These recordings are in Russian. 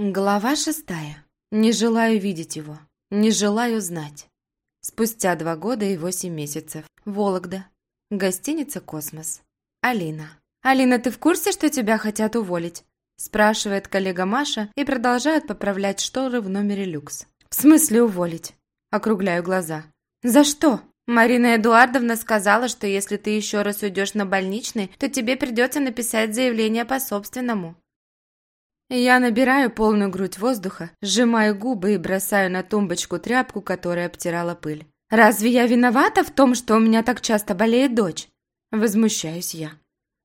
Глава шестая. Не желаю видеть его. Не желаю знать. Спустя два года и восемь месяцев. Вологда. Гостиница «Космос». Алина. «Алина, ты в курсе, что тебя хотят уволить?» Спрашивает коллега Маша и продолжает поправлять шторы в номере люкс. «В смысле уволить?» Округляю глаза. «За что?» Марина Эдуардовна сказала, что если ты еще раз уйдешь на больничный, то тебе придется написать заявление по собственному. Я набираю полную грудь воздуха, сжимаю губы и бросаю на тумбочку тряпку, которая обтирала пыль. «Разве я виновата в том, что у меня так часто болеет дочь?» Возмущаюсь я.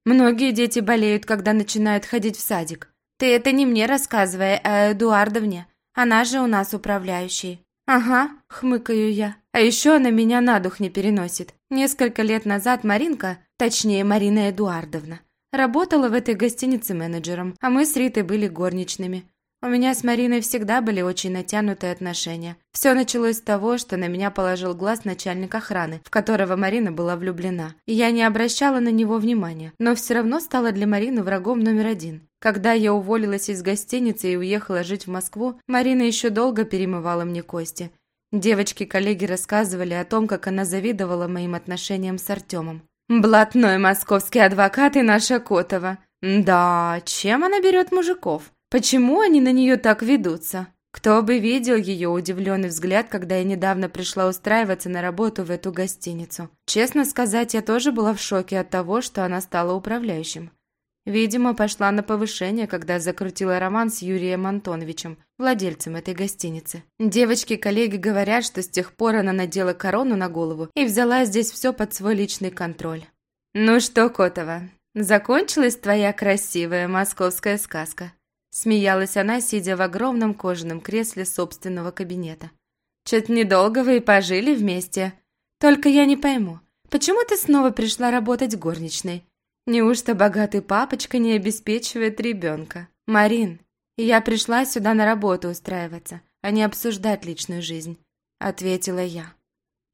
«Многие дети болеют, когда начинают ходить в садик. Ты это не мне рассказывай, а Эдуардовне. Она же у нас управляющий». «Ага», — хмыкаю я. «А еще она меня на дух не переносит. Несколько лет назад Маринка, точнее Марина Эдуардовна, Работала в этой гостинице менеджером, а мы с Ритой были горничными. У меня с Мариной всегда были очень натянутые отношения. Все началось с того, что на меня положил глаз начальник охраны, в которого Марина была влюблена. И я не обращала на него внимания, но все равно стала для Марины врагом номер один. Когда я уволилась из гостиницы и уехала жить в Москву, Марина еще долго перемывала мне кости. Девочки-коллеги рассказывали о том, как она завидовала моим отношениям с Артемом. Блатной московский адвокат и наша Котова. Да, чем она берет мужиков? Почему они на нее так ведутся? Кто бы видел ее удивленный взгляд, когда я недавно пришла устраиваться на работу в эту гостиницу. Честно сказать, я тоже была в шоке от того, что она стала управляющим. Видимо, пошла на повышение, когда закрутила роман с Юрием Антоновичем, владельцем этой гостиницы. Девочки-коллеги говорят, что с тех пор она надела корону на голову и взяла здесь все под свой личный контроль. «Ну что, Котова, закончилась твоя красивая московская сказка?» Смеялась она, сидя в огромном кожаном кресле собственного кабинета. «Чё-то недолго вы и пожили вместе. Только я не пойму, почему ты снова пришла работать горничной? Неужто богатый папочка не обеспечивает ребенка? Марин, я пришла сюда на работу устраиваться, а не обсуждать личную жизнь, ответила я.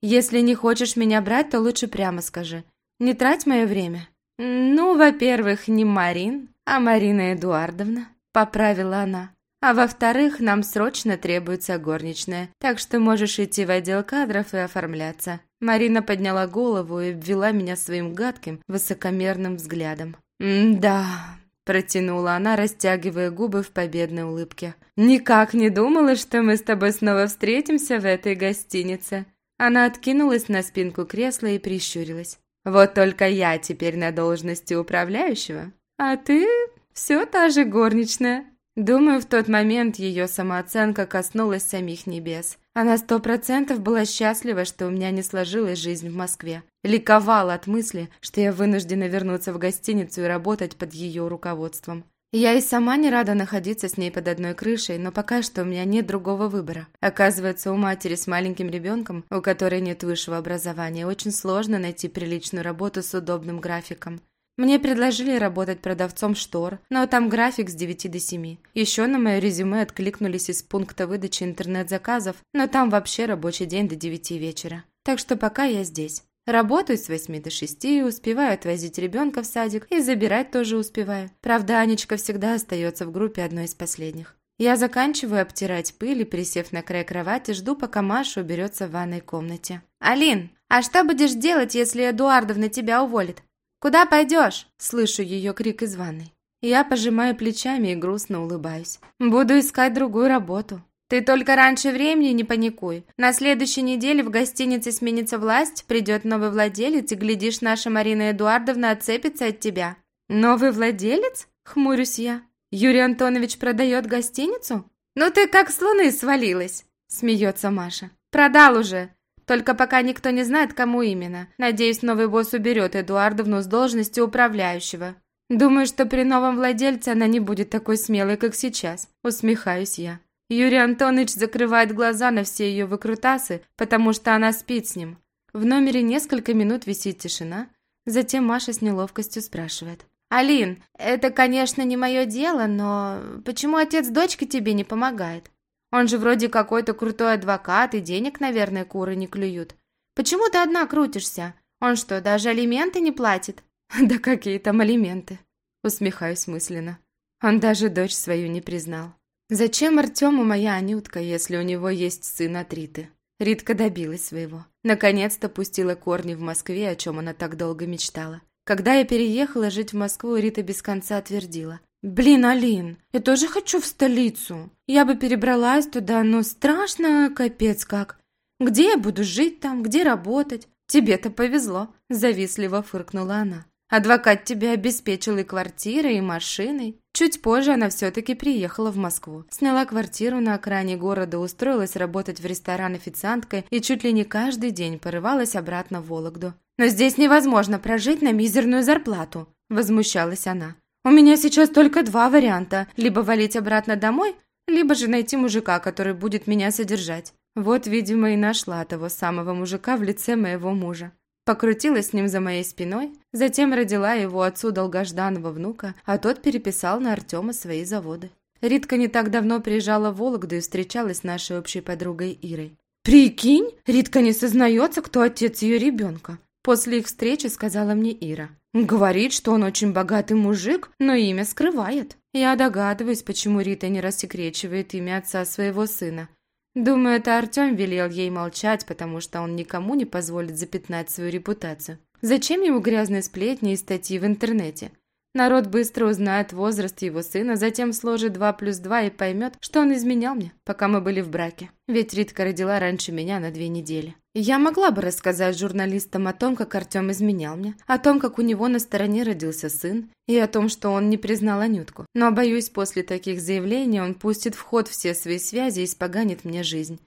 Если не хочешь меня брать, то лучше прямо скажи. Не трать мое время. Ну, во-первых, не Марин, а Марина Эдуардовна, поправила она. А во-вторых, нам срочно требуется горничная, так что можешь идти в отдел кадров и оформляться. Марина подняла голову и ввела меня своим гадким, высокомерным взглядом. «Да», – протянула она, растягивая губы в победной улыбке. «Никак не думала, что мы с тобой снова встретимся в этой гостинице». Она откинулась на спинку кресла и прищурилась. «Вот только я теперь на должности управляющего, а ты все та же горничная». Думаю, в тот момент ее самооценка коснулась самих небес. Она сто процентов была счастлива, что у меня не сложилась жизнь в Москве. Ликовала от мысли, что я вынуждена вернуться в гостиницу и работать под ее руководством. Я и сама не рада находиться с ней под одной крышей, но пока что у меня нет другого выбора. Оказывается, у матери с маленьким ребенком, у которой нет высшего образования, очень сложно найти приличную работу с удобным графиком. Мне предложили работать продавцом штор, но там график с 9 до 7. Еще на мое резюме откликнулись из пункта выдачи интернет-заказов, но там вообще рабочий день до 9 вечера. Так что пока я здесь. Работаю с 8 до 6, успеваю отвозить ребенка в садик и забирать тоже успеваю. Правда, Анечка всегда остается в группе одной из последних. Я заканчиваю обтирать пыль и, присев на край кровати, жду, пока Маша уберется в ванной комнате. «Алин, а что будешь делать, если Эдуардовна тебя уволит? «Куда пойдешь?» – слышу ее крик из ванной. Я пожимаю плечами и грустно улыбаюсь. «Буду искать другую работу». «Ты только раньше времени не паникуй. На следующей неделе в гостинице сменится власть, придет новый владелец, и, глядишь, наша Марина Эдуардовна отцепится от тебя». «Новый владелец?» – хмурюсь я. «Юрий Антонович продает гостиницу?» «Ну ты как с луны свалилась!» – смеется Маша. «Продал уже. Только пока никто не знает, кому именно. Надеюсь, новый босс уберет Эдуардовну с должности управляющего. Думаю, что при новом владельце она не будет такой смелой, как сейчас. Усмехаюсь я. Юрий Антонович закрывает глаза на все ее выкрутасы, потому что она спит с ним. В номере несколько минут висит тишина. Затем Маша с неловкостью спрашивает. «Алин, это, конечно, не мое дело, но почему отец дочки тебе не помогает?» Он же вроде какой-то крутой адвокат, и денег, наверное, куры не клюют. Почему ты одна крутишься? Он что, даже алименты не платит? Да какие там алименты? Усмехаюсь мысленно. Он даже дочь свою не признал. Зачем Артему моя Анютка, если у него есть сын от Риты? Ритка добилась своего. Наконец-то пустила корни в Москве, о чем она так долго мечтала. Когда я переехала жить в Москву, Рита без конца твердила. «Блин, Алин, я тоже хочу в столицу. Я бы перебралась туда, но страшно, капец как. Где я буду жить там, где работать? Тебе-то повезло», – завистливо фыркнула она. «Адвокат тебе обеспечил и квартирой, и машиной. Чуть позже она все-таки приехала в Москву. Сняла квартиру на окраине города, устроилась работать в ресторан официанткой и чуть ли не каждый день порывалась обратно в Вологду. «Но здесь невозможно прожить на мизерную зарплату», – возмущалась она. «У меня сейчас только два варианта – либо валить обратно домой, либо же найти мужика, который будет меня содержать. Вот, видимо, и нашла того самого мужика в лице моего мужа. Покрутилась с ним за моей спиной, затем родила его отцу долгожданного внука, а тот переписал на Артема свои заводы. Ритка не так давно приезжала в Вологду и встречалась с нашей общей подругой Ирой. «Прикинь, Ритка не сознается, кто отец ее ребенка», после их встречи сказала мне Ира. «Говорит, что он очень богатый мужик, но имя скрывает. Я догадываюсь, почему Рита не рассекречивает имя отца своего сына. Думаю, это Артем велел ей молчать, потому что он никому не позволит запятнать свою репутацию. Зачем ему грязные сплетни и статьи в интернете? Народ быстро узнает возраст его сына, затем сложит 2 плюс 2 и поймет, что он изменял мне, пока мы были в браке. Ведь Ритка родила раньше меня на две недели. Я могла бы рассказать журналистам о том, как Артем изменял мне, о том, как у него на стороне родился сын, и о том, что он не признал Анютку. Но, боюсь, после таких заявлений он пустит в ход все свои связи и испоганит мне жизнь.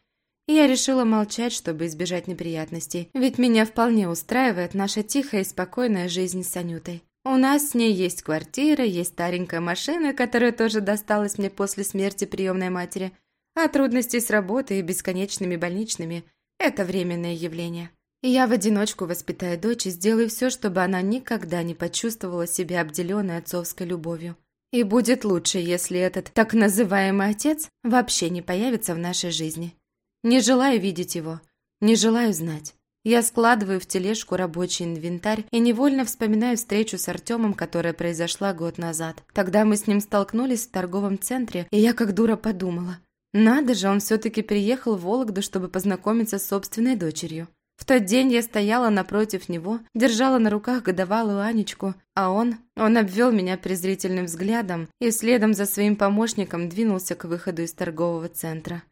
И я решила молчать, чтобы избежать неприятностей, ведь меня вполне устраивает наша тихая и спокойная жизнь с Анютой. У нас с ней есть квартира, есть старенькая машина, которая тоже досталась мне после смерти приемной матери. А трудности с работой и бесконечными больничными – это временное явление. И я в одиночку воспитаю дочь и сделаю все, чтобы она никогда не почувствовала себя обделенной отцовской любовью. И будет лучше, если этот так называемый отец вообще не появится в нашей жизни. Не желаю видеть его, не желаю знать. Я складываю в тележку рабочий инвентарь и невольно вспоминаю встречу с Артемом, которая произошла год назад. Тогда мы с ним столкнулись в торговом центре, и я как дура подумала. Надо же, он все-таки приехал в Вологду, чтобы познакомиться с собственной дочерью. В тот день я стояла напротив него, держала на руках годовалую Анечку, а он... Он обвел меня презрительным взглядом и следом за своим помощником двинулся к выходу из торгового центра.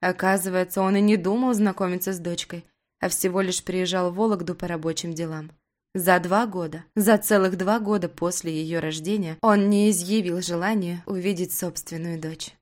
Оказывается, он и не думал знакомиться с дочкой а всего лишь приезжал в Вологду по рабочим делам. За два года, за целых два года после ее рождения, он не изъявил желания увидеть собственную дочь.